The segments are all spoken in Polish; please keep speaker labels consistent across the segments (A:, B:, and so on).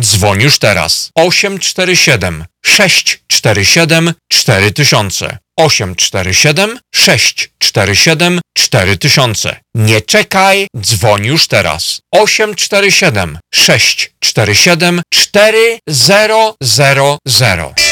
A: Dzwoń już teraz. 847 647 4000 847 647 4000 Nie czekaj, dzwoń już teraz. 847 647 4000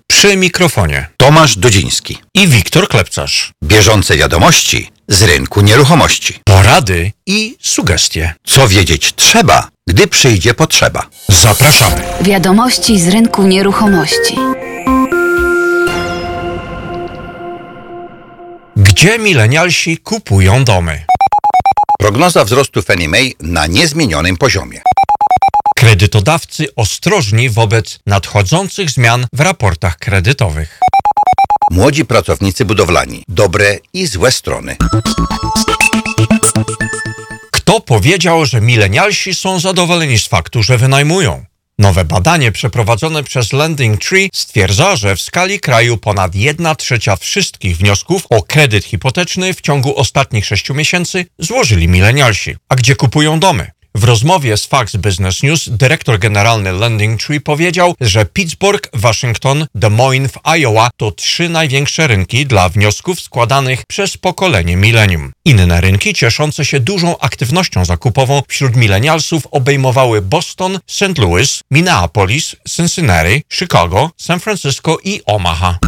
A: Przy mikrofonie
B: Tomasz Dudziński.
A: i Wiktor Klepcarz.
B: Bieżące wiadomości z rynku nieruchomości.
A: Porady i sugestie.
B: Co wiedzieć trzeba, gdy przyjdzie potrzeba.
A: Zapraszamy.
C: Wiadomości z rynku nieruchomości.
A: Gdzie milenialsi kupują domy?
B: Prognoza wzrostu Fannie Mae na niezmienionym poziomie.
A: Kredytodawcy ostrożni wobec nadchodzących zmian w raportach kredytowych.
B: Młodzi pracownicy budowlani. Dobre i złe strony.
A: Kto powiedział, że milenialsi są zadowoleni z faktu, że wynajmują? Nowe badanie przeprowadzone przez Lending Tree stwierdza, że w skali kraju ponad 1 trzecia wszystkich wniosków o kredyt hipoteczny w ciągu ostatnich 6 miesięcy złożyli milenialsi. A gdzie kupują domy? W rozmowie z Fox Business News dyrektor generalny Lending Tree powiedział, że Pittsburgh, Waszyngton, Des Moines w Iowa to trzy największe rynki dla wniosków składanych przez pokolenie milenium. Inne rynki cieszące się dużą aktywnością zakupową wśród milenialsów obejmowały Boston, St. Louis, Minneapolis, Cincinnati, Chicago, San Francisco i Omaha.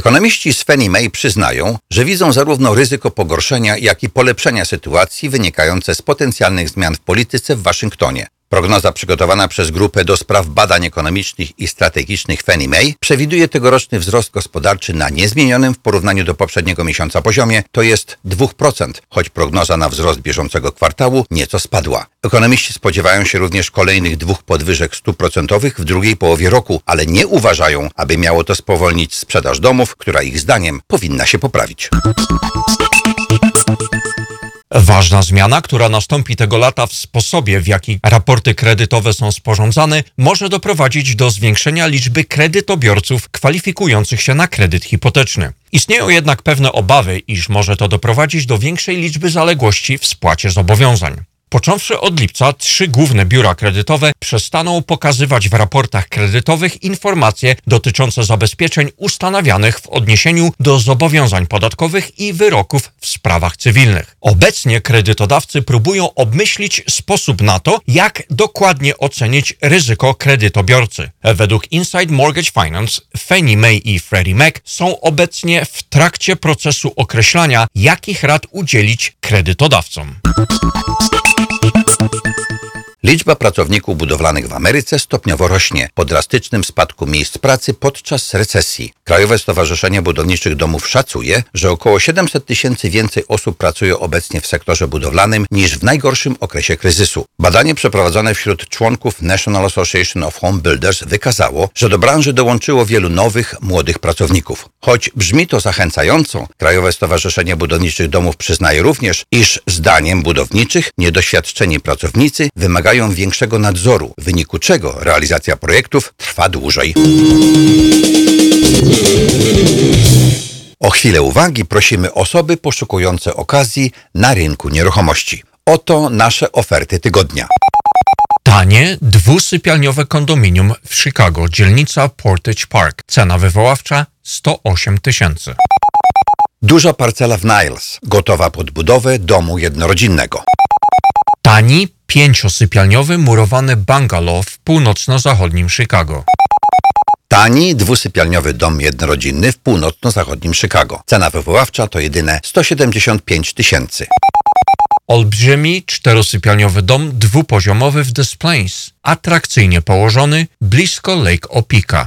B: Ekonomiści z Fannie Mae przyznają, że widzą zarówno ryzyko pogorszenia, jak i polepszenia sytuacji wynikające z potencjalnych zmian w polityce w Waszyngtonie. Prognoza przygotowana przez grupę do spraw badań ekonomicznych i strategicznych Fannie Mae przewiduje tegoroczny wzrost gospodarczy na niezmienionym w porównaniu do poprzedniego miesiąca poziomie, to jest 2%, choć prognoza na wzrost bieżącego kwartału nieco spadła. Ekonomiści spodziewają się również kolejnych dwóch podwyżek stóp procentowych w drugiej połowie roku, ale nie uważają, aby miało to spowolnić sprzedaż domów, która ich zdaniem powinna się poprawić.
A: Ważna zmiana, która nastąpi tego lata w sposobie, w jaki raporty kredytowe są sporządzane, może doprowadzić do zwiększenia liczby kredytobiorców kwalifikujących się na kredyt hipoteczny. Istnieją jednak pewne obawy, iż może to doprowadzić do większej liczby zaległości w spłacie zobowiązań. Począwszy od lipca, trzy główne biura kredytowe przestaną pokazywać w raportach kredytowych informacje dotyczące zabezpieczeń ustanawianych w odniesieniu do zobowiązań podatkowych i wyroków w sprawach cywilnych. Obecnie kredytodawcy próbują obmyślić sposób na to, jak dokładnie ocenić ryzyko kredytobiorcy. Według Inside Mortgage Finance, Fannie Mae i Freddie Mac są obecnie w trakcie procesu określania, jakich rad udzielić kredytodawcom.
B: Liczba pracowników budowlanych w Ameryce stopniowo rośnie po drastycznym spadku miejsc pracy podczas recesji. Krajowe Stowarzyszenie Budowniczych Domów szacuje, że około 700 tysięcy więcej osób pracuje obecnie w sektorze budowlanym niż w najgorszym okresie kryzysu. Badanie przeprowadzone wśród członków National Association of Home Builders wykazało, że do branży dołączyło wielu nowych, młodych pracowników. Choć brzmi to zachęcająco, Krajowe Stowarzyszenie Budowniczych Domów przyznaje również, iż zdaniem budowniczych niedoświadczeni pracownicy wymagają większego nadzoru, w wyniku czego realizacja projektów trwa dłużej. O chwilę uwagi prosimy osoby poszukujące okazji na rynku nieruchomości. Oto nasze oferty tygodnia.
A: Tanie, dwusypialniowe kondominium w Chicago, dzielnica Portage Park. Cena wywoławcza 108 tysięcy.
B: Duża parcela w Niles, gotowa pod budowę domu jednorodzinnego.
A: Tani, pięciosypialniowy murowany bungalow w północno-zachodnim Chicago.
B: Tani, dwusypialniowy dom jednorodzinny w północno-zachodnim Chicago. Cena wywoławcza to jedyne 175 tysięcy.
A: Olbrzymi, czterosypialniowy dom dwupoziomowy w Des Plaines, atrakcyjnie położony blisko Lake Opika.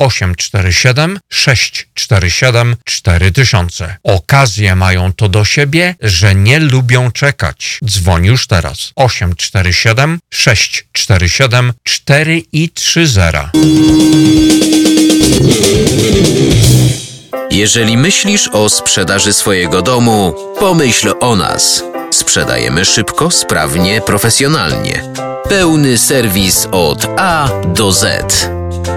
A: 847 647 4000. Okazje mają to do siebie, że nie lubią czekać. Dzwoń już teraz. 847 647 4 i 30.
D: Jeżeli myślisz o sprzedaży swojego domu, pomyśl o nas. Sprzedajemy szybko, sprawnie, profesjonalnie. Pełny serwis od A do Z.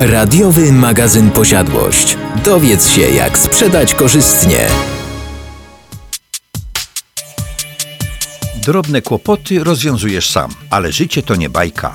D: Radiowy magazyn Posiadłość. Dowiedz się, jak sprzedać korzystnie.
B: Drobne kłopoty rozwiązujesz sam, ale życie to nie bajka.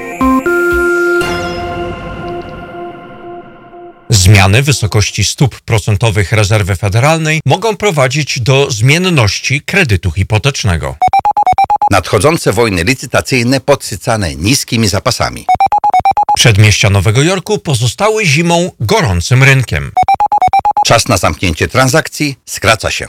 A: Zmiany wysokości stóp procentowych rezerwy federalnej mogą prowadzić do zmienności kredytu hipotecznego.
B: Nadchodzące wojny licytacyjne podsycane niskimi zapasami.
A: Przedmieścia Nowego Jorku pozostały zimą gorącym rynkiem.
B: Czas na zamknięcie transakcji skraca się.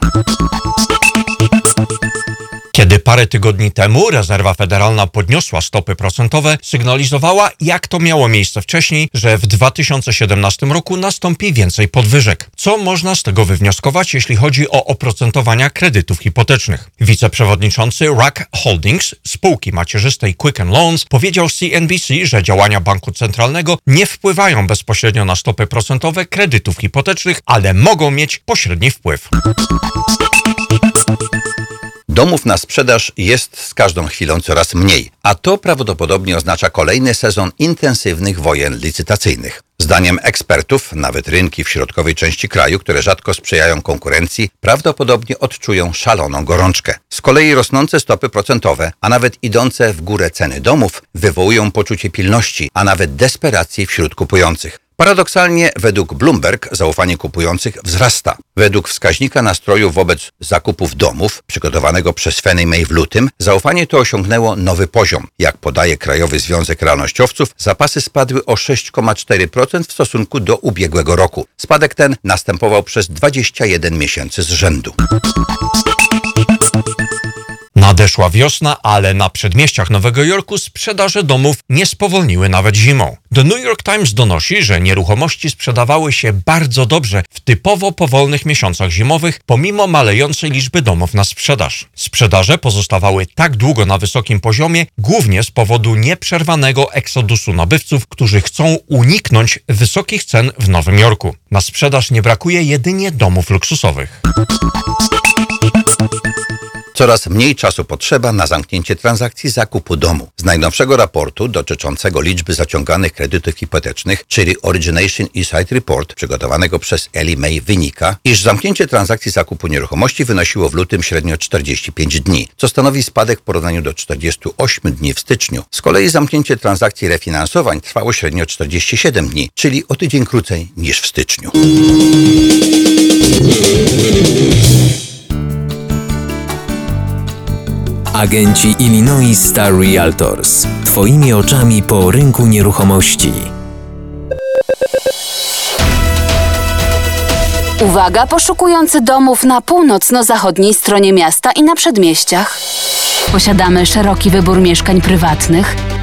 A: Kiedy parę tygodni temu rezerwa federalna podniosła stopy procentowe, sygnalizowała, jak to miało miejsce wcześniej, że w 2017 roku nastąpi więcej podwyżek. Co można z tego wywnioskować, jeśli chodzi o oprocentowania kredytów hipotecznych? Wiceprzewodniczący Rack Holdings, spółki macierzystej Quicken Loans, powiedział CNBC, że działania banku centralnego nie wpływają bezpośrednio na stopy procentowe kredytów hipotecznych, ale mogą mieć pośredni wpływ.
B: Domów na sprzedaż jest z każdą chwilą coraz mniej, a to prawdopodobnie oznacza kolejny sezon intensywnych wojen licytacyjnych. Zdaniem ekspertów, nawet rynki w środkowej części kraju, które rzadko sprzyjają konkurencji, prawdopodobnie odczują szaloną gorączkę. Z kolei rosnące stopy procentowe, a nawet idące w górę ceny domów, wywołują poczucie pilności, a nawet desperacji wśród kupujących. Paradoksalnie, według Bloomberg zaufanie kupujących wzrasta. Według wskaźnika nastroju wobec zakupów domów, przygotowanego przez Fannie Mae w lutym, zaufanie to osiągnęło nowy poziom. Jak podaje Krajowy Związek Realnościowców, zapasy spadły o 6,4% w stosunku do ubiegłego roku. Spadek ten następował przez 21 miesięcy z rzędu.
A: Nadeszła wiosna, ale na przedmieściach Nowego Jorku sprzedaże domów nie spowolniły nawet zimą. The New York Times donosi, że nieruchomości sprzedawały się bardzo dobrze w typowo powolnych miesiącach zimowych, pomimo malejącej liczby domów na sprzedaż. Sprzedaże pozostawały tak długo na wysokim poziomie, głównie z powodu nieprzerwanego eksodusu nabywców, którzy chcą uniknąć wysokich cen w Nowym Jorku. Na sprzedaż nie brakuje jedynie domów luksusowych.
B: Coraz mniej czasu potrzeba na zamknięcie transakcji zakupu domu. Z najnowszego raportu dotyczącego liczby zaciąganych kredytów hipotecznych, czyli Origination Insight Report, przygotowanego przez Ellie May, wynika, iż zamknięcie transakcji zakupu nieruchomości wynosiło w lutym średnio 45 dni, co stanowi spadek w porównaniu do 48 dni w styczniu. Z kolei zamknięcie transakcji refinansowań trwało średnio 47 dni, czyli o tydzień krócej niż w styczniu.
D: Agenci Illinois Star Realtors. Twoimi oczami po rynku nieruchomości.
C: Uwaga, poszukujący domów na północno-zachodniej stronie miasta i na przedmieściach. Posiadamy szeroki wybór mieszkań prywatnych,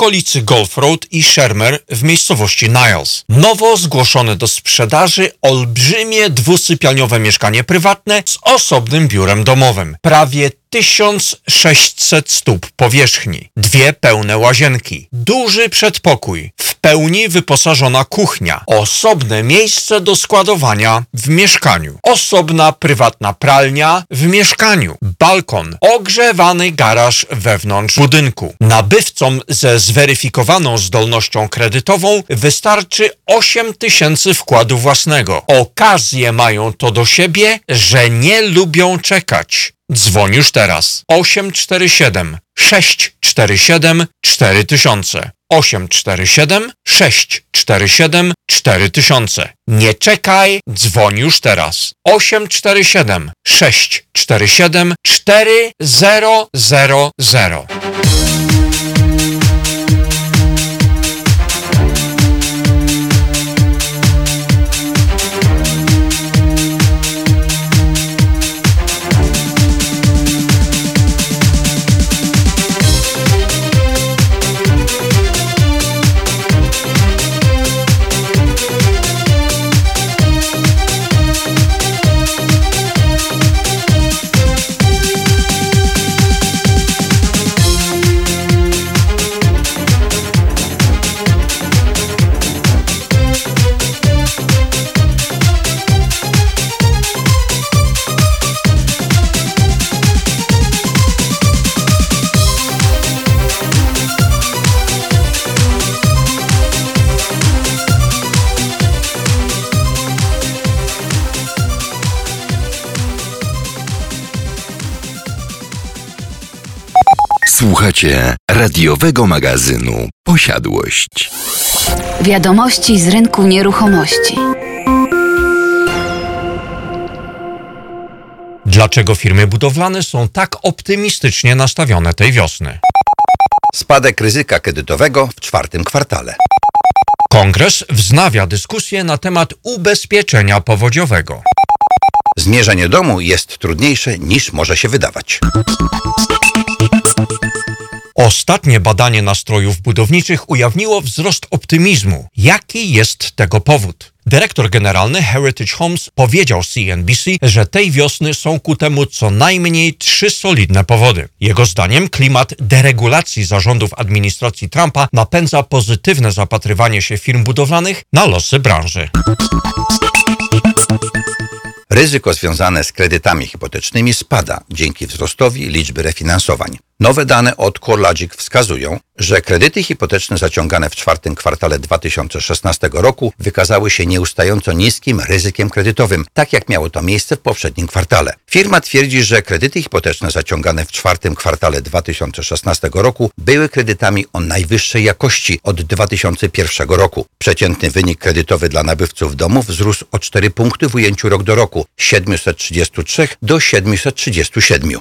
A: okolicy Golf Road i Shermer w miejscowości Niles. Nowo zgłoszone do sprzedaży olbrzymie dwusypialniowe mieszkanie prywatne z osobnym biurem domowym. Prawie 1600 stóp powierzchni, dwie pełne łazienki, duży przedpokój, w pełni wyposażona kuchnia, osobne miejsce do składowania w mieszkaniu, osobna prywatna pralnia w mieszkaniu, balkon, ogrzewany garaż wewnątrz budynku. Nabywcom ze zweryfikowaną zdolnością kredytową wystarczy 8 tysięcy wkładu własnego. Okazje mają to do siebie, że nie lubią czekać. Dzwoń już teraz. 847 647 4000 847 647 4000 Nie czekaj, dzwoń już teraz. 847 647 4000
E: Słuchacie radiowego magazynu Posiadłość.
C: Wiadomości z rynku nieruchomości.
A: Dlaczego firmy budowlane są tak optymistycznie nastawione tej wiosny?
B: Spadek ryzyka kredytowego w czwartym kwartale.
A: Kongres wznawia dyskusję na temat ubezpieczenia powodziowego.
B: Zmierzenie domu jest trudniejsze niż może się wydawać.
A: Ostatnie badanie nastrojów budowniczych ujawniło wzrost optymizmu. Jaki jest tego powód? Dyrektor generalny Heritage Homes powiedział CNBC, że tej wiosny są ku temu co najmniej trzy solidne powody. Jego zdaniem klimat deregulacji zarządów administracji Trumpa napędza pozytywne zapatrywanie się firm budowlanych na losy branży.
B: Ryzyko związane z kredytami hipotecznymi spada dzięki wzrostowi liczby refinansowań. Nowe dane od CoreLogic wskazują, że kredyty hipoteczne zaciągane w czwartym kwartale 2016 roku wykazały się nieustająco niskim ryzykiem kredytowym, tak jak miało to miejsce w poprzednim kwartale. Firma twierdzi, że kredyty hipoteczne zaciągane w czwartym kwartale 2016 roku były kredytami o najwyższej jakości od 2001 roku. Przeciętny wynik kredytowy dla nabywców domów wzrósł o 4 punkty w ujęciu rok do roku z 733 do 737.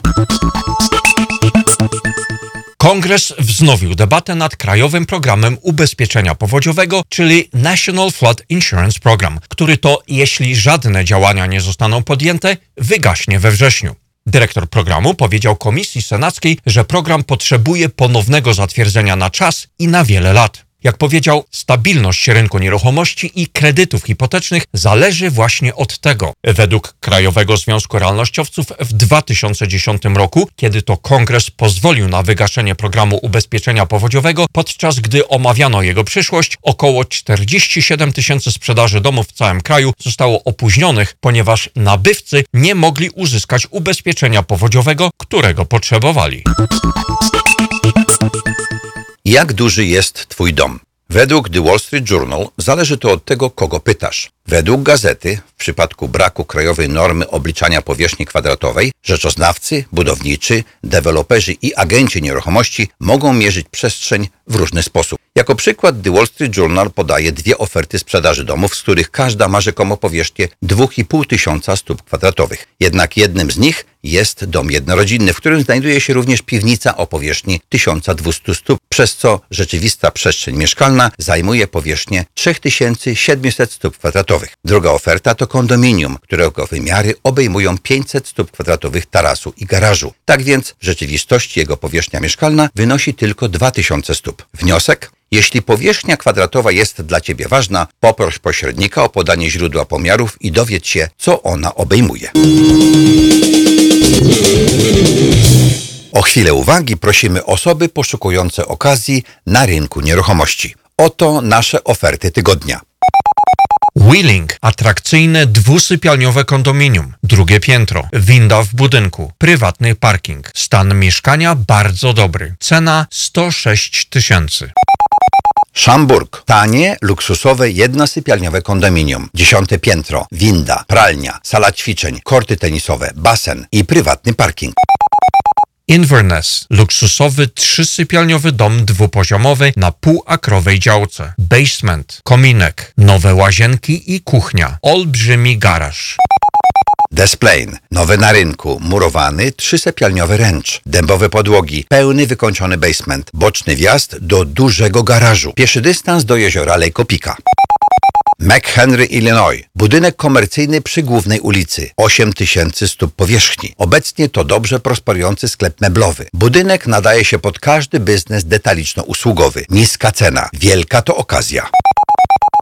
A: Kongres wznowił debatę nad krajowym programem ubezpieczenia powodziowego, czyli National Flood Insurance Program, który to, jeśli żadne działania nie zostaną podjęte, wygaśnie we wrześniu. Dyrektor programu powiedział Komisji Senackiej, że program potrzebuje ponownego zatwierdzenia na czas i na wiele lat. Jak powiedział, stabilność rynku nieruchomości i kredytów hipotecznych zależy właśnie od tego. Według Krajowego Związku Realnościowców w 2010 roku, kiedy to kongres pozwolił na wygaszenie programu ubezpieczenia powodziowego, podczas gdy omawiano jego przyszłość, około 47 tysięcy sprzedaży domów w całym kraju zostało opóźnionych, ponieważ nabywcy nie mogli uzyskać ubezpieczenia powodziowego, którego potrzebowali.
B: Jak duży jest Twój dom? Według The Wall Street Journal zależy to od tego, kogo pytasz. Według gazety, w przypadku braku krajowej normy obliczania powierzchni kwadratowej, rzeczoznawcy, budowniczy, deweloperzy i agenci nieruchomości mogą mierzyć przestrzeń w różny sposób. Jako przykład The Wall Street Journal podaje dwie oferty sprzedaży domów, z których każda ma rzekomo powierzchnię 2,5 tysiąca stóp kwadratowych. Jednak jednym z nich jest dom jednorodzinny, w którym znajduje się również piwnica o powierzchni 1200 stóp, przez co rzeczywista przestrzeń mieszkalna zajmuje powierzchnię 3700 stóp kwadratowych. Druga oferta to kondominium, którego wymiary obejmują 500 stóp kwadratowych tarasu i garażu. Tak więc w rzeczywistości jego powierzchnia mieszkalna wynosi tylko 2000 stóp. Wniosek? Jeśli powierzchnia kwadratowa jest dla Ciebie ważna, poproś pośrednika o podanie źródła pomiarów i dowiedz się, co ona obejmuje. O chwilę uwagi prosimy osoby poszukujące okazji na rynku nieruchomości. Oto nasze oferty tygodnia.
A: Wheeling. Atrakcyjne dwusypialniowe kondominium. Drugie piętro. Winda w budynku. Prywatny parking. Stan mieszkania bardzo dobry. Cena 106 tysięcy.
B: Szamburg. Tanie, luksusowe, jednosypialniowe kondominium. Dziesiąte piętro, winda, pralnia, sala ćwiczeń, korty tenisowe, basen i prywatny parking.
A: Inverness. Luksusowy trzysypialniowy dom dwupoziomowy na półakrowej działce. Basement. Kominek. Nowe łazienki i kuchnia. Olbrzymi garaż.
B: Desplain. Nowy na rynku, murowany, trzysypialniowy ręcz, dębowe podłogi, pełny wykończony basement, boczny wjazd do dużego garażu, pieszy dystans do jeziora Lake Opika. McHenry, Illinois. Budynek komercyjny przy głównej ulicy. 8 tysięcy stóp powierzchni. Obecnie to dobrze prosperujący sklep meblowy. Budynek nadaje się pod każdy biznes detaliczno-usługowy. Niska cena. Wielka to okazja.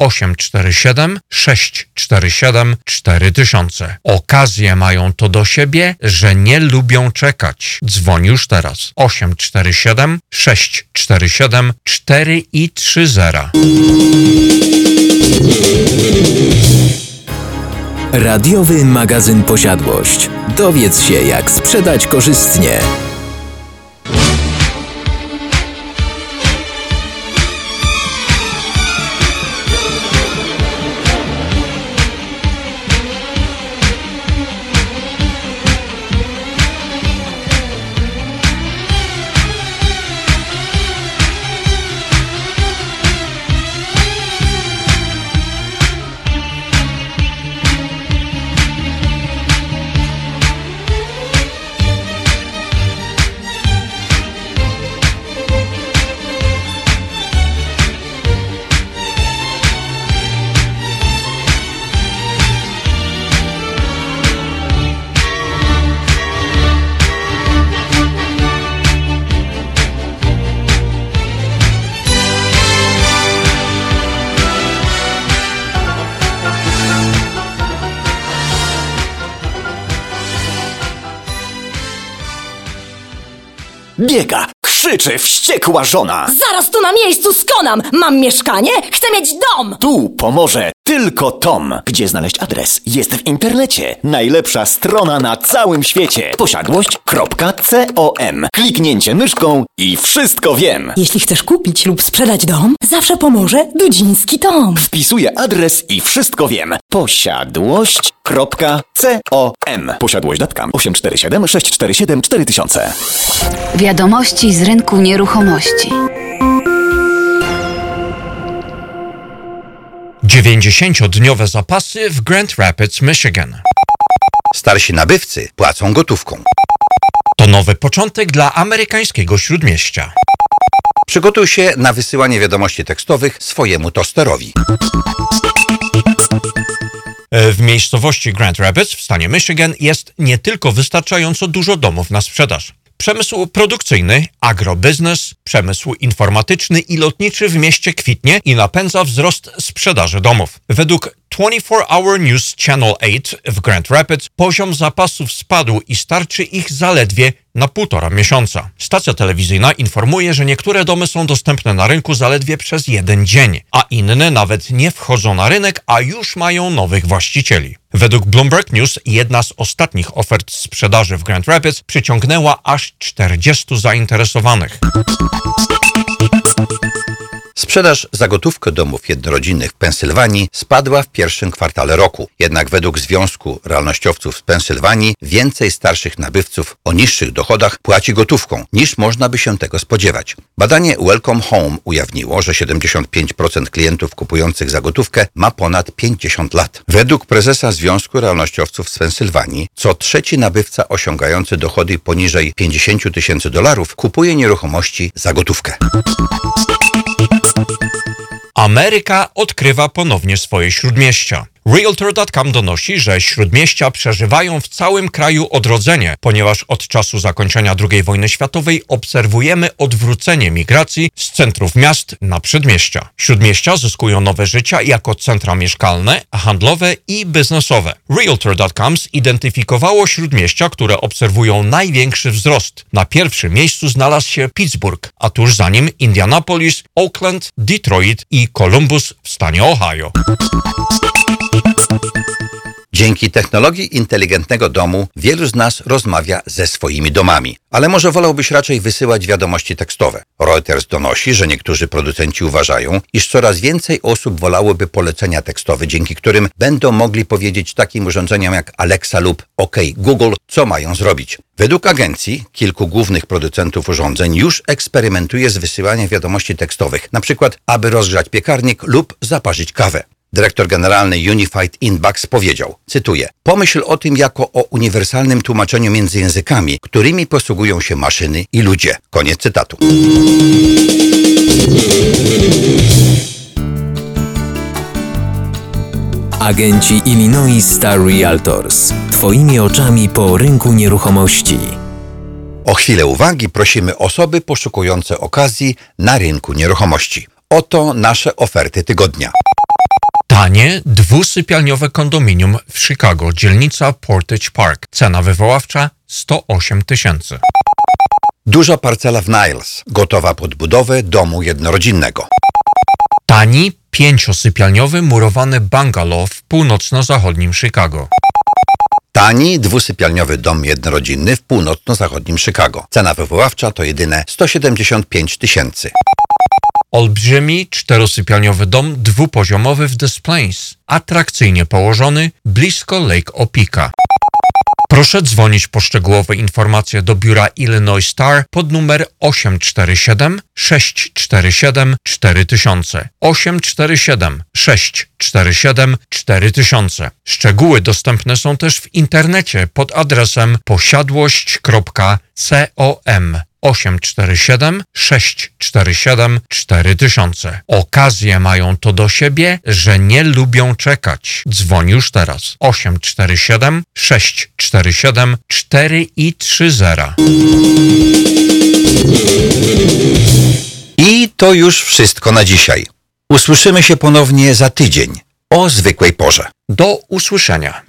A: 847 647 4000. Okazje mają to do siebie, że nie lubią czekać. Dzwoń już teraz. 847 647 4 i 30.
D: Radiowy magazyn Posiadłość. Dowiedz się, jak sprzedać korzystnie.
F: Biega, krzyczy, wściekła żona.
G: Zaraz tu na miejscu skonam! Mam mieszkanie, chcę mieć dom!
F: Tu pomoże tylko Tom. Gdzie znaleźć adres? Jest w internecie. Najlepsza strona na całym świecie. Posiadłość.com. Kliknięcie myszką i wszystko wiem.
G: Jeśli chcesz kupić lub sprzedać dom, zawsze pomoże Dudziński Tom.
F: Wpisuję adres i wszystko wiem. Posiadłość.com. Posiadłość.com 847 647 4000.
C: Wiadomości z rynku nieruchomości.
A: 90-dniowe zapasy w Grand Rapids, Michigan.
B: Starsi nabywcy płacą gotówką.
A: To nowy początek dla amerykańskiego śródmieścia.
B: Przygotuj się na wysyłanie wiadomości tekstowych swojemu tosterowi.
A: E, W miejscowości Grand Rapids w stanie Michigan jest nie tylko wystarczająco dużo domów na sprzedaż. Przemysł produkcyjny, agrobiznes, przemysł informatyczny i lotniczy w mieście kwitnie i napędza wzrost sprzedaży domów. Według 24 Hour News Channel 8 w Grand Rapids poziom zapasów spadł i starczy ich zaledwie na półtora miesiąca. Stacja telewizyjna informuje, że niektóre domy są dostępne na rynku zaledwie przez jeden dzień, a inne nawet nie wchodzą na rynek, a już mają nowych właścicieli. Według Bloomberg News jedna z ostatnich ofert sprzedaży w Grand Rapids przyciągnęła aż 40 zainteresowanych.
B: Sprzedaż za gotówkę domów jednorodzinnych w Pensylwanii spadła w pierwszym kwartale roku. Jednak według Związku Realnościowców z Pensylwanii więcej starszych nabywców o niższych dochodach płaci gotówką, niż można by się tego spodziewać. Badanie Welcome Home ujawniło, że 75% klientów kupujących za gotówkę ma ponad 50 lat. Według prezesa Związku Realnościowców z Pensylwanii, co trzeci nabywca osiągający dochody poniżej 50 tysięcy dolarów kupuje nieruchomości za gotówkę.
A: Ameryka odkrywa ponownie swoje śródmieścia. Realtor.com donosi, że śródmieścia przeżywają w całym kraju odrodzenie, ponieważ od czasu zakończenia II wojny światowej obserwujemy odwrócenie migracji z centrów miast na przedmieścia. Śródmieścia zyskują nowe życia jako centra mieszkalne, handlowe i biznesowe. Realtor.com zidentyfikowało śródmieścia, które obserwują największy wzrost. Na pierwszym miejscu znalazł się Pittsburgh, a tuż za nim Indianapolis, Oakland, Detroit i Columbus w stanie Ohio.
B: Dzięki technologii inteligentnego domu wielu z nas rozmawia ze swoimi domami. Ale może wolałbyś raczej wysyłać wiadomości tekstowe. Reuters donosi, że niektórzy producenci uważają, iż coraz więcej osób wolałyby polecenia tekstowe, dzięki którym będą mogli powiedzieć takim urządzeniom jak Alexa lub OK Google, co mają zrobić. Według agencji kilku głównych producentów urządzeń już eksperymentuje z wysyłaniem wiadomości tekstowych, przykład aby rozgrzać piekarnik lub zaparzyć kawę. Dyrektor generalny Unified Inbox powiedział, cytuję, pomyśl o tym jako o uniwersalnym tłumaczeniu między językami, którymi posługują się maszyny i ludzie. Koniec cytatu.
D: Agenci Illinois Star Realtors. Twoimi oczami po rynku nieruchomości.
B: O chwilę uwagi prosimy osoby poszukujące okazji na rynku nieruchomości. Oto nasze oferty tygodnia.
A: Tanie, dwusypialniowe kondominium w Chicago, dzielnica Portage Park. Cena wywoławcza 108 tysięcy.
B: Duża parcela w Niles, gotowa pod budowę domu jednorodzinnego.
A: Tani, pięciosypialniowy murowany bungalow w północno-zachodnim Chicago.
B: Tani, dwusypialniowy dom jednorodzinny w północno-zachodnim Chicago. Cena wywoławcza to jedyne 175 tysięcy.
A: Olbrzymi, czterosypialniowy dom dwupoziomowy w Des Plains, atrakcyjnie położony blisko Lake Opika. Proszę dzwonić po szczegółowe informacje do biura Illinois Star pod numer 847 647 4000 847 647 4000. Szczegóły dostępne są też w internecie pod adresem posiadłość.com 847 647 4000. Okazje mają to do siebie, że nie lubią czekać. Dzwoń już teraz. 847 647 4 i 30.
B: I to już wszystko na dzisiaj. Usłyszymy się ponownie za tydzień o zwykłej porze.
A: Do usłyszenia.